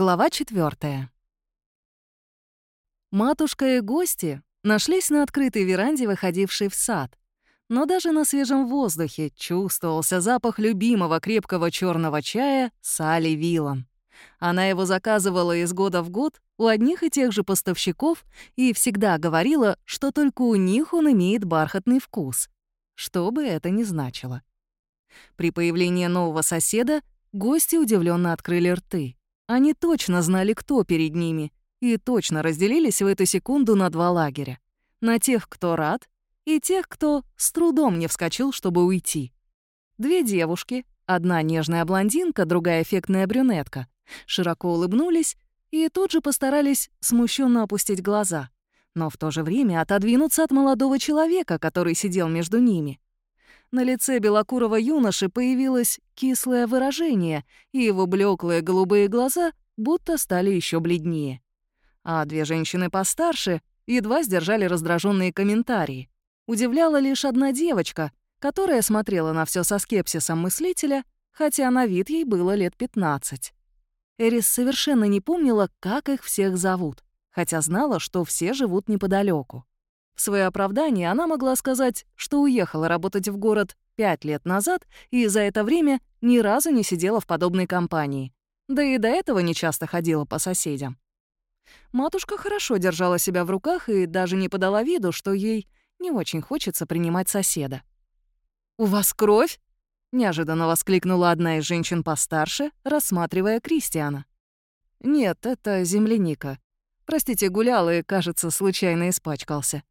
Глава 4. Матушка и гости нашлись на открытой веранде, выходившей в сад. Но даже на свежем воздухе чувствовался запах любимого крепкого черного чая Салли Вилан. Она его заказывала из года в год у одних и тех же поставщиков и всегда говорила, что только у них он имеет бархатный вкус, что бы это ни значило. При появлении нового соседа гости удивленно открыли рты. Они точно знали, кто перед ними, и точно разделились в эту секунду на два лагеря. На тех, кто рад, и тех, кто с трудом не вскочил, чтобы уйти. Две девушки, одна нежная блондинка, другая эффектная брюнетка, широко улыбнулись и тут же постарались смущенно опустить глаза, но в то же время отодвинуться от молодого человека, который сидел между ними. На лице белокурого юноши появилось кислое выражение, и его блеклые голубые глаза будто стали еще бледнее. А две женщины постарше едва сдержали раздраженные комментарии. Удивляла лишь одна девочка, которая смотрела на все со скепсисом мыслителя, хотя на вид ей было лет 15. Эрис совершенно не помнила, как их всех зовут, хотя знала, что все живут неподалеку. В свое оправдание она могла сказать, что уехала работать в город пять лет назад и за это время ни разу не сидела в подобной компании. Да и до этого не часто ходила по соседям. Матушка хорошо держала себя в руках и даже не подала виду, что ей не очень хочется принимать соседа. «У вас кровь?» — неожиданно воскликнула одна из женщин постарше, рассматривая Кристиана. «Нет, это земляника. Простите, гулял и, кажется, случайно испачкался».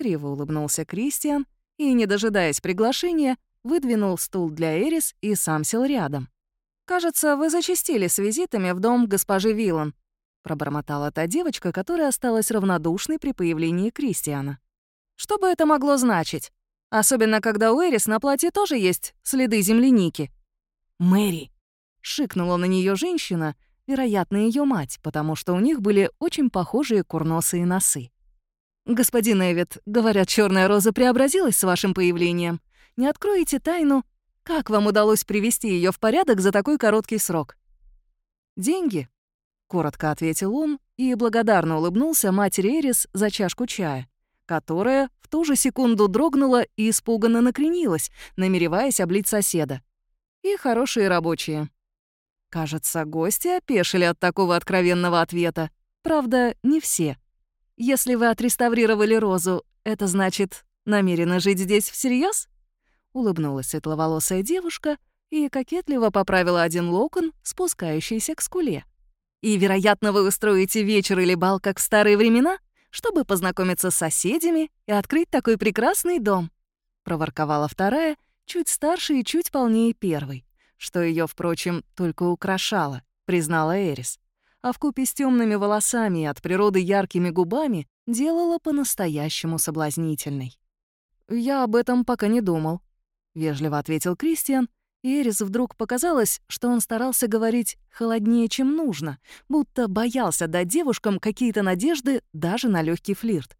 Криво улыбнулся Кристиан и, не дожидаясь приглашения, выдвинул стул для Эрис и сам сел рядом. «Кажется, вы зачастили с визитами в дом госпожи Вилан», пробормотала та девочка, которая осталась равнодушной при появлении Кристиана. «Что бы это могло значить? Особенно, когда у Эрис на платье тоже есть следы земляники». «Мэри!» — шикнула на нее женщина, вероятно, ее мать, потому что у них были очень похожие курносые носы. «Господин Эвит, говорят, черная роза преобразилась с вашим появлением. Не откроете тайну? Как вам удалось привести ее в порядок за такой короткий срок?» «Деньги», — коротко ответил он и благодарно улыбнулся матери Эрис за чашку чая, которая в ту же секунду дрогнула и испуганно накренилась, намереваясь облить соседа. «И хорошие рабочие». Кажется, гости опешили от такого откровенного ответа. Правда, не все — если вы отреставрировали розу, это значит, намерены жить здесь всерьез? Улыбнулась светловолосая девушка и кокетливо поправила один локон, спускающийся к скуле. «И, вероятно, вы устроите вечер или бал, как в старые времена, чтобы познакомиться с соседями и открыть такой прекрасный дом», — проворковала вторая, чуть старше и чуть полнее первой, что ее, впрочем, только украшало, признала Эрис а вкупе с темными волосами и от природы яркими губами делала по-настоящему соблазнительной. «Я об этом пока не думал», — вежливо ответил Кристиан, и Эрис вдруг показалось, что он старался говорить холоднее, чем нужно, будто боялся дать девушкам какие-то надежды даже на легкий флирт.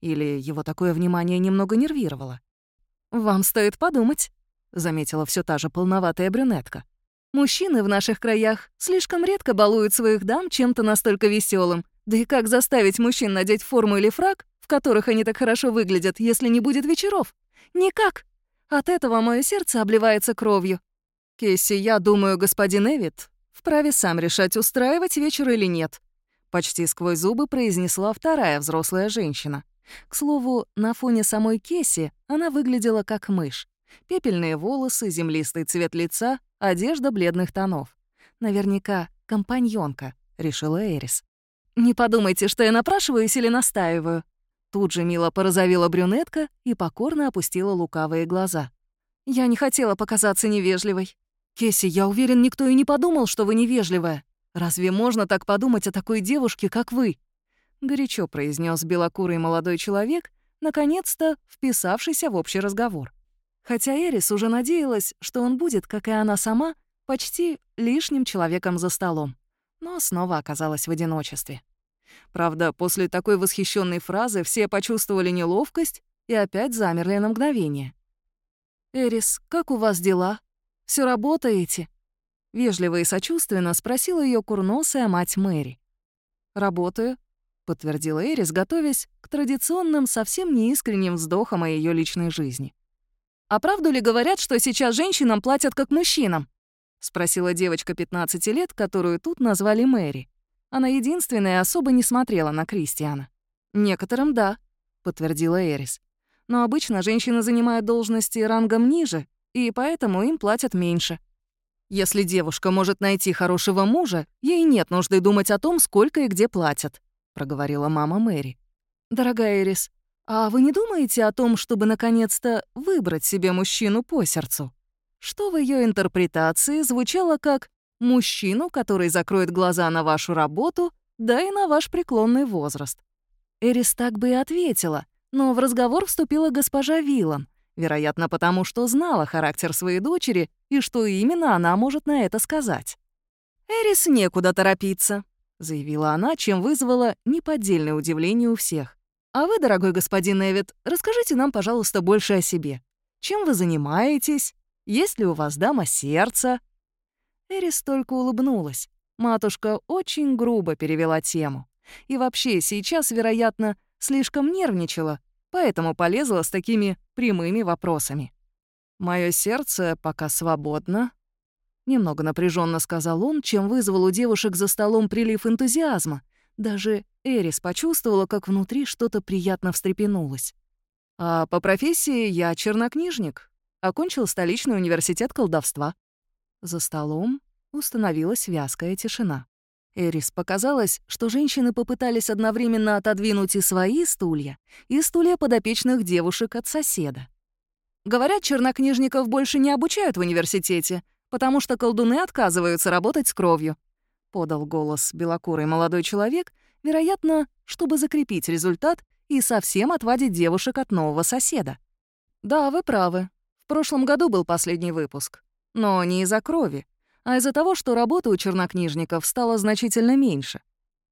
Или его такое внимание немного нервировало. «Вам стоит подумать», — заметила все та же полноватая брюнетка. Мужчины в наших краях слишком редко балуют своих дам чем-то настолько веселым. Да и как заставить мужчин надеть форму или фраг, в которых они так хорошо выглядят, если не будет вечеров? Никак. От этого мое сердце обливается кровью. Кесси, я думаю, господин Эвит вправе сам решать, устраивать вечер или нет. Почти сквозь зубы произнесла вторая взрослая женщина. К слову, на фоне самой Кесси она выглядела как мышь. Пепельные волосы, землистый цвет лица, одежда бледных тонов. Наверняка компаньонка, решила Эрис. «Не подумайте, что я напрашиваюсь или настаиваю». Тут же мило порозовела брюнетка и покорно опустила лукавые глаза. «Я не хотела показаться невежливой. Кесси, я уверен, никто и не подумал, что вы невежливая. Разве можно так подумать о такой девушке, как вы?» Горячо произнес белокурый молодой человек, наконец-то вписавшийся в общий разговор. Хотя Эрис уже надеялась, что он будет, как и она сама, почти лишним человеком за столом, но снова оказалась в одиночестве. Правда, после такой восхищенной фразы все почувствовали неловкость и опять замерли на мгновение. «Эрис, как у вас дела? Все работаете?» Вежливо и сочувственно спросила ее курносая мать Мэри. «Работаю», — подтвердила Эрис, готовясь к традиционным, совсем неискренним вздохам о ее личной жизни. «А правду ли говорят, что сейчас женщинам платят как мужчинам?» — спросила девочка 15 лет, которую тут назвали Мэри. Она единственная особо не смотрела на Кристиана. «Некоторым — да», — подтвердила Эрис. «Но обычно женщины занимают должности рангом ниже, и поэтому им платят меньше». Если девушка может найти хорошего мужа, ей нет нужды думать о том, сколько и где платят», — проговорила мама Мэри. «Дорогая Эрис, а вы не думаете о том, чтобы наконец-то выбрать себе мужчину по сердцу?» Что в ее интерпретации звучало как «мужчину, который закроет глаза на вашу работу, да и на ваш преклонный возраст». Эрис так бы и ответила, но в разговор вступила госпожа Вилан, Вероятно, потому что знала характер своей дочери и что именно она может на это сказать. «Эрис некуда торопиться», — заявила она, чем вызвала неподдельное удивление у всех. «А вы, дорогой господин Эвит, расскажите нам, пожалуйста, больше о себе. Чем вы занимаетесь? Есть ли у вас дама сердца?» Эрис только улыбнулась. Матушка очень грубо перевела тему. И вообще сейчас, вероятно, слишком нервничала, поэтому полезла с такими прямыми вопросами. «Моё сердце пока свободно», — немного напряженно сказал он, чем вызвал у девушек за столом прилив энтузиазма. Даже Эрис почувствовала, как внутри что-то приятно встрепенулось. «А по профессии я чернокнижник. Окончил столичный университет колдовства». За столом установилась вязкая тишина. Эрис показалось, что женщины попытались одновременно отодвинуть и свои стулья, и стулья подопечных девушек от соседа. Говорят, чернокнижников больше не обучают в университете, потому что колдуны отказываются работать с кровью. Подал голос белокурый молодой человек, вероятно, чтобы закрепить результат и совсем отводить девушек от нового соседа. Да, вы правы. В прошлом году был последний выпуск. Но не из-за крови а из-за того, что работы у чернокнижников стало значительно меньше.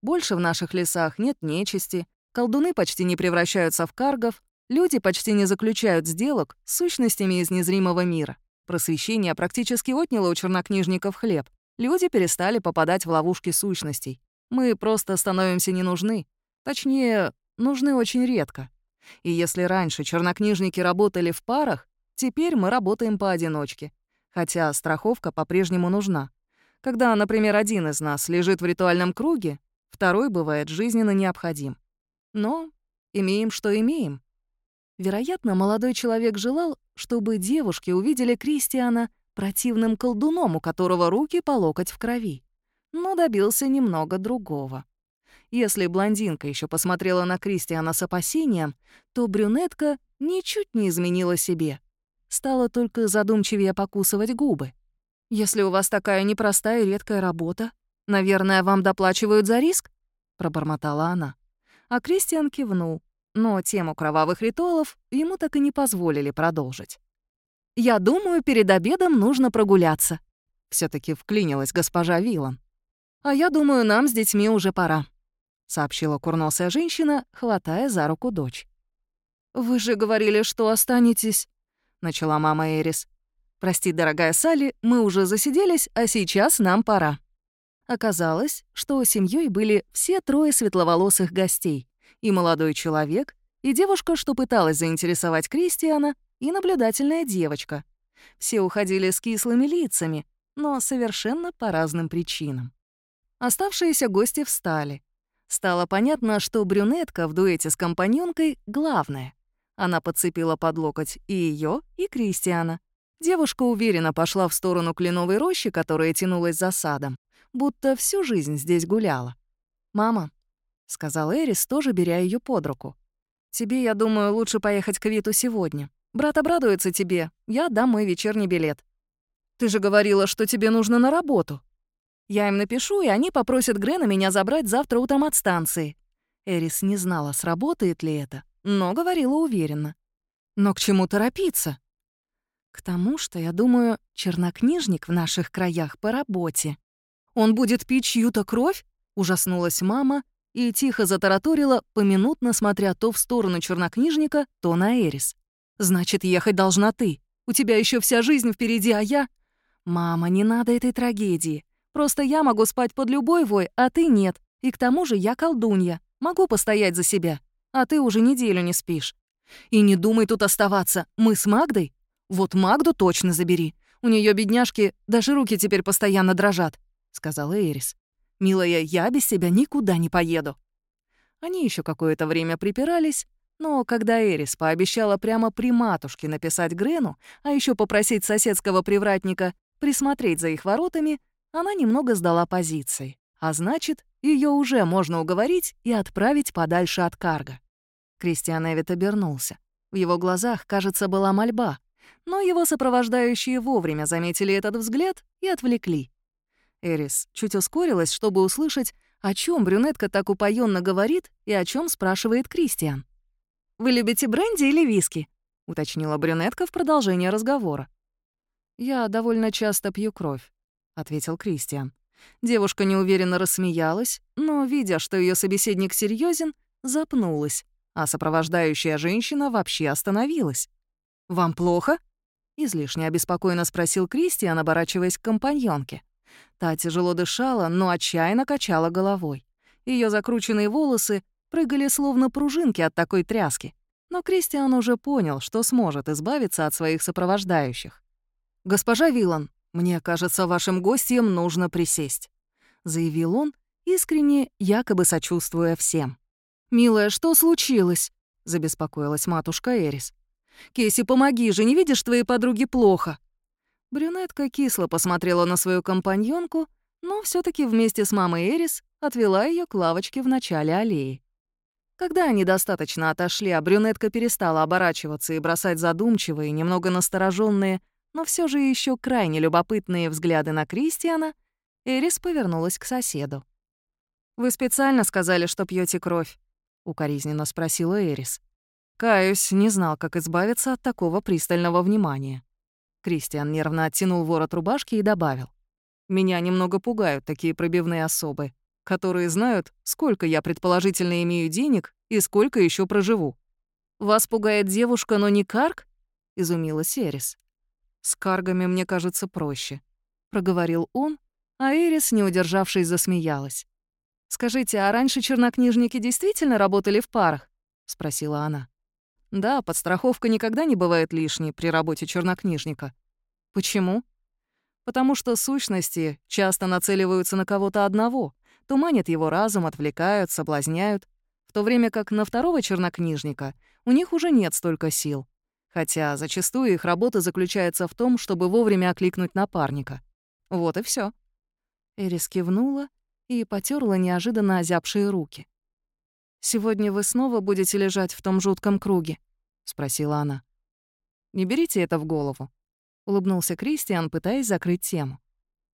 Больше в наших лесах нет нечисти, колдуны почти не превращаются в каргов, люди почти не заключают сделок с сущностями из незримого мира. Просвещение практически отняло у чернокнижников хлеб. Люди перестали попадать в ловушки сущностей. Мы просто становимся не нужны. Точнее, нужны очень редко. И если раньше чернокнижники работали в парах, теперь мы работаем поодиночке хотя страховка по-прежнему нужна. Когда, например, один из нас лежит в ритуальном круге, второй бывает жизненно необходим. Но имеем, что имеем. Вероятно, молодой человек желал, чтобы девушки увидели Кристиана противным колдуном, у которого руки по локоть в крови. Но добился немного другого. Если блондинка еще посмотрела на Кристиана с опасением, то брюнетка ничуть не изменила себе — стала только задумчивее покусывать губы. «Если у вас такая непростая и редкая работа, наверное, вам доплачивают за риск?» — пробормотала она. А Кристиан кивнул, но тему кровавых ритуалов ему так и не позволили продолжить. «Я думаю, перед обедом нужно прогуляться», — все таки вклинилась госпожа Вилан. «А я думаю, нам с детьми уже пора», — сообщила курносая женщина, хватая за руку дочь. «Вы же говорили, что останетесь...» начала мама Эрис. «Прости, дорогая Салли, мы уже засиделись, а сейчас нам пора». Оказалось, что семьей были все трое светловолосых гостей, и молодой человек, и девушка, что пыталась заинтересовать Кристиана, и наблюдательная девочка. Все уходили с кислыми лицами, но совершенно по разным причинам. Оставшиеся гости встали. Стало понятно, что брюнетка в дуэте с компаньонкой — главная. Она подцепила под локоть и ее, и Кристиана. Девушка уверенно пошла в сторону кленовой рощи, которая тянулась за садом, будто всю жизнь здесь гуляла. «Мама», — сказал Эрис, тоже беря ее под руку, «тебе, я думаю, лучше поехать к Виту сегодня. Брат обрадуется тебе, я дам мой вечерний билет». «Ты же говорила, что тебе нужно на работу». «Я им напишу, и они попросят Грена меня забрать завтра утром от станции». Эрис не знала, сработает ли это, но говорила уверенно. «Но к чему торопиться?» «К тому, что, я думаю, чернокнижник в наших краях по работе. Он будет пить чью-то кровь?» — ужаснулась мама и тихо затараторила, поминутно смотря то в сторону чернокнижника, то на Эрис. «Значит, ехать должна ты. У тебя еще вся жизнь впереди, а я...» «Мама, не надо этой трагедии. Просто я могу спать под любой вой, а ты нет. И к тому же я колдунья. Могу постоять за себя. А ты уже неделю не спишь. И не думай тут оставаться. Мы с Магдой? Вот Магду точно забери. У нее бедняжки, даже руки теперь постоянно дрожат», — сказала Эрис. «Милая, я без тебя никуда не поеду». Они еще какое-то время припирались, но когда Эрис пообещала прямо при матушке написать Грену, а еще попросить соседского привратника присмотреть за их воротами, она немного сдала позиции. А значит, ее уже можно уговорить и отправить подальше от Карга. Кристиан Эвит обернулся. В его глазах, кажется, была мольба, но его сопровождающие вовремя заметили этот взгляд и отвлекли. Эрис чуть ускорилась, чтобы услышать, о чем брюнетка так упоенно говорит и о чем спрашивает Кристиан. «Вы любите бренди или виски?» — уточнила брюнетка в продолжение разговора. «Я довольно часто пью кровь», — ответил Кристиан. Девушка неуверенно рассмеялась, но, видя, что ее собеседник серьезен, запнулась, а сопровождающая женщина вообще остановилась. «Вам плохо?» — излишне обеспокоенно спросил Кристиан, оборачиваясь к компаньонке. Та тяжело дышала, но отчаянно качала головой. Ее закрученные волосы прыгали словно пружинки от такой тряски. Но Кристиан уже понял, что сможет избавиться от своих сопровождающих. «Госпожа Вилан, мне кажется, вашим гостям нужно присесть», — заявил он, искренне, якобы сочувствуя всем. «Милая, что случилось?» — забеспокоилась матушка Эрис. «Кейси, помоги же, не видишь, твоей подруги плохо?» Брюнетка кисло посмотрела на свою компаньонку, но все таки вместе с мамой Эрис отвела ее к лавочке в начале аллеи. Когда они достаточно отошли, а брюнетка перестала оборачиваться и бросать задумчивые, немного настороженные, но все же еще крайне любопытные взгляды на Кристиана, Эрис повернулась к соседу. «Вы специально сказали, что пьете кровь?» — укоризненно спросила Эрис. Каюсь, не знал, как избавиться от такого пристального внимания. Кристиан нервно оттянул ворот рубашки и добавил. «Меня немного пугают такие пробивные особы, которые знают, сколько я предположительно имею денег и сколько еще проживу». «Вас пугает девушка, но не Карк?» — изумилась Эрис. «С Каргами, мне кажется, проще», — проговорил он, а Эрис, не удержавшись, засмеялась. «Скажите, а раньше чернокнижники действительно работали в парах?» — спросила она. Да, подстраховка никогда не бывает лишней при работе чернокнижника. Почему? Потому что сущности часто нацеливаются на кого-то одного, туманят его разум, отвлекают, соблазняют, в то время как на второго чернокнижника у них уже нет столько сил. Хотя зачастую их работа заключается в том, чтобы вовремя окликнуть напарника. Вот и все. Эрис кивнула и потерла неожиданно озябшие руки. «Сегодня вы снова будете лежать в том жутком круге?» — спросила она. «Не берите это в голову», — улыбнулся Кристиан, пытаясь закрыть тему.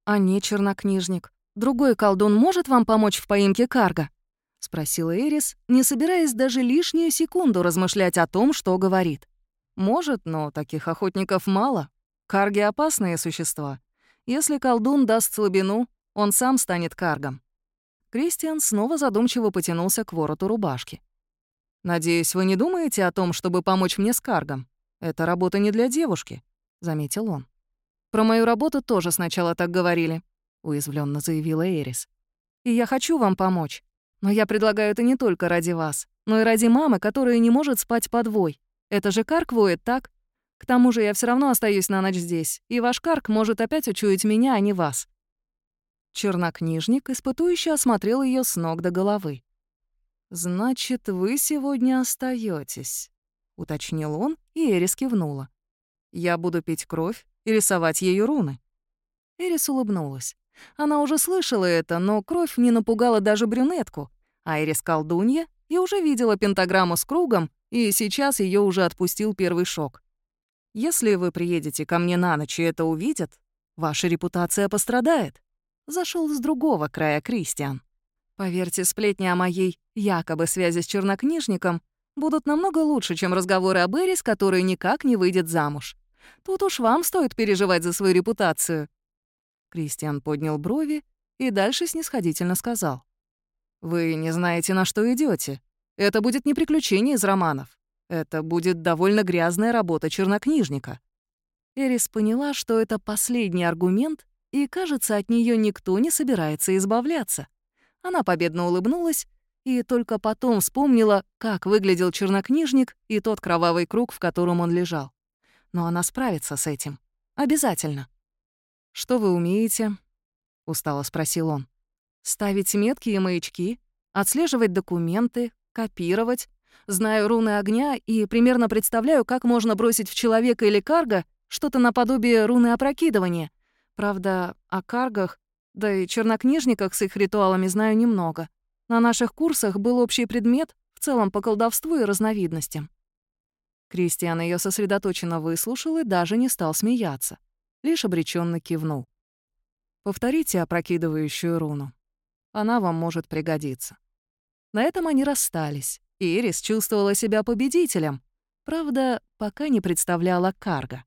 «А не чернокнижник. Другой колдун может вам помочь в поимке карга?» — спросила Эрис, не собираясь даже лишнюю секунду размышлять о том, что говорит. «Может, но таких охотников мало. Карги — опасные существа. Если колдун даст слабину, он сам станет каргом. Кристиан снова задумчиво потянулся к вороту рубашки. «Надеюсь, вы не думаете о том, чтобы помочь мне с каргом? Это работа не для девушки», — заметил он. «Про мою работу тоже сначала так говорили», — уязвленно заявила Эрис. «И я хочу вам помочь. Но я предлагаю это не только ради вас, но и ради мамы, которая не может спать подвой. Это же карк воет, так? К тому же я все равно остаюсь на ночь здесь, и ваш карк может опять учуять меня, а не вас. Чернокнижник испытующе осмотрел ее с ног до головы. «Значит, вы сегодня остаетесь, уточнил он, и Эрис кивнула. «Я буду пить кровь и рисовать ею руны». Эрис улыбнулась. Она уже слышала это, но кровь не напугала даже брюнетку. А Эрис колдунья и уже видела пентаграмму с кругом, и сейчас ее уже отпустил первый шок. «Если вы приедете ко мне на ночь и это увидят, ваша репутация пострадает», зашел с другого края Кристиан. Поверьте, сплетни о моей якобы связи с чернокнижником будут намного лучше, чем разговоры об Эрис, который никак не выйдет замуж. Тут уж вам стоит переживать за свою репутацию». Кристиан поднял брови и дальше снисходительно сказал. «Вы не знаете, на что идете. Это будет не приключение из романов. Это будет довольно грязная работа чернокнижника». Эрис поняла, что это последний аргумент, и, кажется, от нее никто не собирается избавляться. Она победно улыбнулась и только потом вспомнила, как выглядел чернокнижник и тот кровавый круг, в котором он лежал. Но она справится с этим. Обязательно. «Что вы умеете?» — устало спросил он. «Ставить метки и маячки, отслеживать документы, копировать. Знаю руны огня и примерно представляю, как можно бросить в человека или карга что-то наподобие руны опрокидывания. Правда, о каргах, да и чернокнижниках с их ритуалами знаю немного. На наших курсах был общий предмет в целом по колдовству и разновидностям. Кристиан ее сосредоточенно выслушал и даже не стал смеяться. Лишь обреченно кивнул. «Повторите опрокидывающую руну. Она вам может пригодиться». На этом они расстались. Ирис чувствовала себя победителем. Правда, пока не представляла карга.